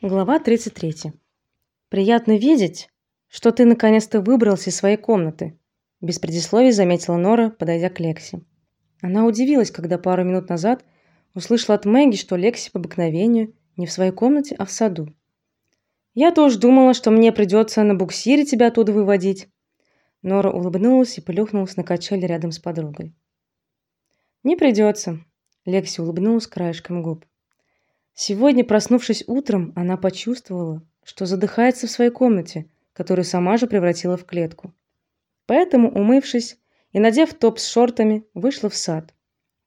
Глава 33. Приятно видеть, что ты наконец-то выбрался из своей комнаты, без предисловий заметила Нора, подойдя к Лекси. Она удивилась, когда пару минут назад услышала от Мэгги, что Лекси по обыкновению не в своей комнате, а в саду. Я тоже думала, что мне придется на буксире тебя оттуда выводить. Нора улыбнулась и плюхнулась на качели рядом с подругой. Не придется. Лекси улыбнулась краешком губ. Сегодня, проснувшись утром, она почувствовала, что задыхается в своей комнате, которую сама же превратила в клетку. Поэтому, умывшись и надев топ с шортами, вышла в сад.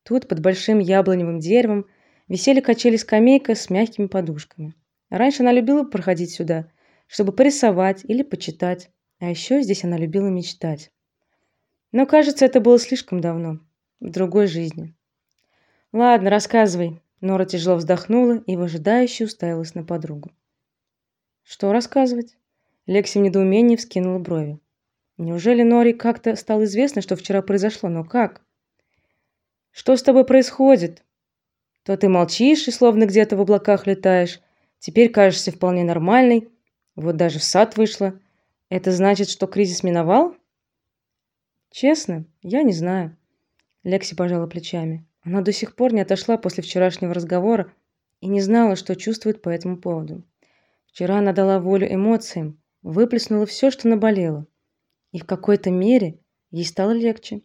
Тут под большим яблоневым деревом висели качели-скамейка с мягкими подушками. Раньше она любила проходить сюда, чтобы порисовать или почитать, а еще здесь она любила мечтать. Но, кажется, это было слишком давно, в другой жизни. Ладно, рассказывай, Нора тяжело вздохнула и выжидающе уставилась на подругу. Что рассказывать? Лекси в недоумении вскинула брови. Неужели Норе как-то стало известно, что вчера произошло, но как? Что с тобой происходит? То ты молчишь и словно где-то в облаках летаешь, теперь кажешься вполне нормальной. Вот даже в сад вышла. Это значит, что кризис миновал? Честно, я не знаю. Лекси пожала плечами. Она до сих пор не отошла после вчерашнего разговора и не знала, что чувствует по этому поводу. Вчера она дала волю эмоциям, выплеснула все, что наболело, и в какой-то мере ей стало легче.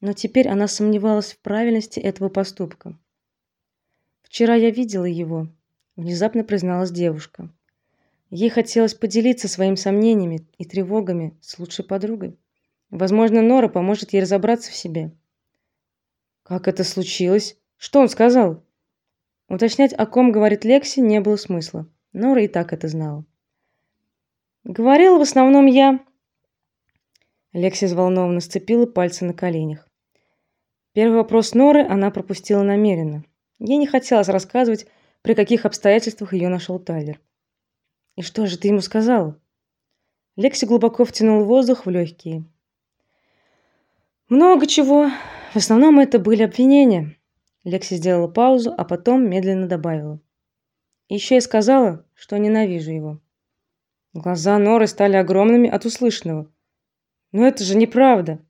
Но теперь она сомневалась в правильности этого поступка. Вчера я видела его, внезапно призналась девушка. Ей хотелось поделиться своими сомнениями и тревогами с лучшей подругой. Возможно, Нора поможет ей разобраться в себе. Как это случилось? Что он сказал? Уточнять, о ком говорит Лекси, не было смысла. Нора и так это знала. Говорил в основном я. Лекси взволнованно сцепила пальцы на коленях. Первый вопрос Норы она пропустила намеренно. Ей не хотелось рассказывать, при каких обстоятельствах ее нашел Тайлер. И что же ты ему сказала? Лекси глубоко втянул воздух в легкие. Много чего. В основном это были обвинения. Лекси сделала паузу, а потом медленно добавила: еще я сказала, что ненавижу его. Глаза Норы стали огромными от услышанного. Но это же неправда.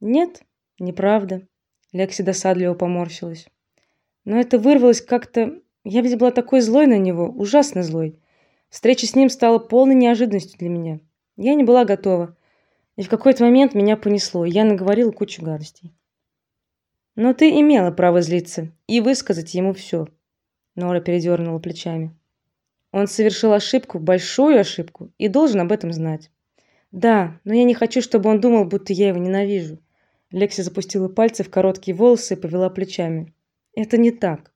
Нет, неправда. Лекси досадливо поморщилась. Но это вырвалось как-то. Я ведь была такой злой на него, ужасно злой. Встреча с ним стала полной неожиданностью для меня. Я не была готова. И в какой-то момент меня понесло, и я наговорила кучу гадостей. Но ты имела право злиться и высказать ему все. Нора передернула плечами. Он совершил ошибку, большую ошибку, и должен об этом знать. Да, но я не хочу, чтобы он думал, будто я его ненавижу. Лекси запустила пальцы в короткие волосы и повела плечами. Это не так.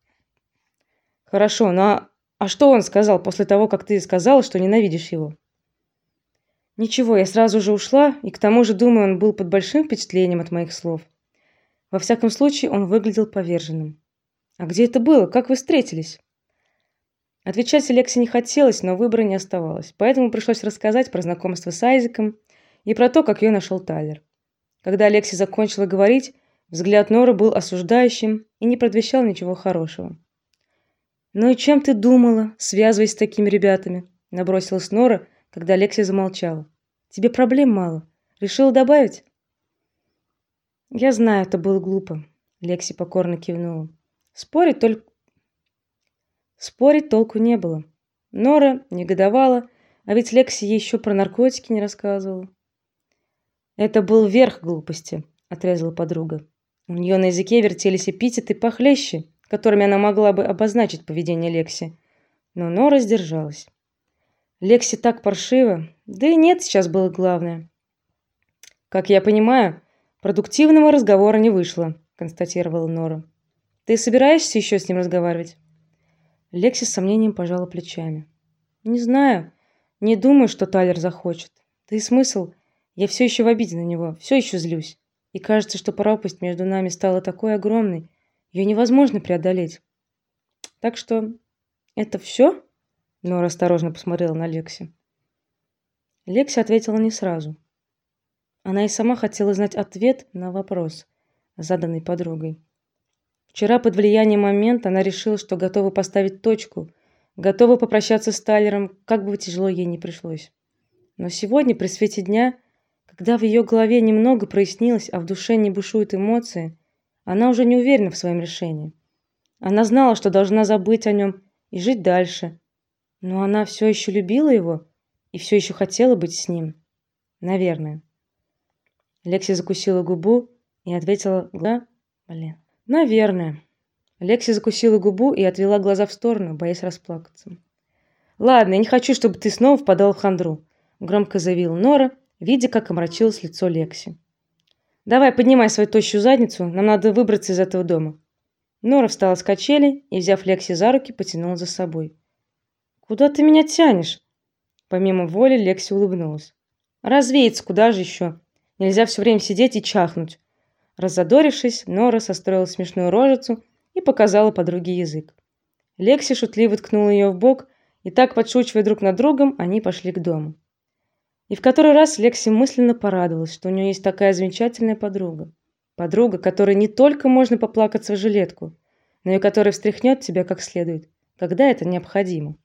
Хорошо, но а что он сказал после того, как ты сказала, что ненавидишь его? Ничего, я сразу же ушла, и к тому же, думаю, он был под большим впечатлением от моих слов. Во всяком случае, он выглядел поверженным. А где это было? Как вы встретились? Отвечать Алексе не хотелось, но выбора не оставалось. Поэтому пришлось рассказать про знакомство с Айзеком и про то, как ее нашел Тайлер. Когда Алекси закончила говорить, взгляд Норы был осуждающим и не предвещал ничего хорошего. "Ну и чем ты думала, связываясь с такими ребятами?" набросилась Нора, когда Лекси замолчала. Тебе проблем мало. Решила добавить? Я знаю, это было глупо. Лекси покорно кивнула. Спорить только Спорить толку не было. Нора негодовала, а ведь Лекси ей еще про наркотики не рассказывала. Это был верх глупости, отрезала подруга. У нее на языке вертелись эпитеты похлеще, которыми она могла бы обозначить поведение Лекси, но Нора сдержалась. Лекси так паршиво. Да и нет, сейчас было главное. Как я понимаю, продуктивного разговора не вышло, констатировала Нора. Ты собираешься еще с ним разговаривать? Лекси с сомнением пожала плечами. Не знаю, не думаю, что Тайлер захочет. Да и смысл? Я все еще в обиде на него, все еще злюсь. И кажется, что пропасть между нами стала такой огромной, ее невозможно преодолеть. Так что это все? Нора осторожно посмотрела на Лекси. Лекси ответила не сразу. Она и сама хотела знать ответ на вопрос, заданный подругой. Вчера под влиянием момента она решила, что готова поставить точку готова попрощаться с Тайлером, как бы тяжело ей ни пришлось. Но сегодня при свете дня, когда в ее голове немного прояснилось, а в душе не бушуют эмоции, она уже не уверена в своем решении. Она знала, что должна забыть о нем и жить дальше, но она все еще любила его и все еще хотела быть с ним. Наверное. Лекси закусила губу и ответила: "Да, блин. Наверное". Лекси закусила губу и отвела глаза в сторону, боясь расплакаться. Ладно, я не хочу, чтобы ты снова впадал в хандру, громко заявила Нора, видя, как омрачилось лицо Лекси. Давай, поднимай свою тощую задницу, нам надо выбраться из этого дома. Нора встала с качели и, взяв Лекси за руки, потянула за собой. Куда ты меня тянешь? Помимо воли Лекси улыбнулась. Развеяться куда же еще? Нельзя все время сидеть и чахнуть. Раззадорившись, Нора состроила смешную рожицу и показала подруге язык. Лекси шутливо ткнула ее в бок, и так подшучивая друг над другом, они пошли к дому. И в который раз Лекси мысленно порадовалась, что у нее есть такая замечательная подруга. Подруга, которой не только можно поплакаться в жилетку, но и которая встряхнет тебя как следует, когда это необходимо.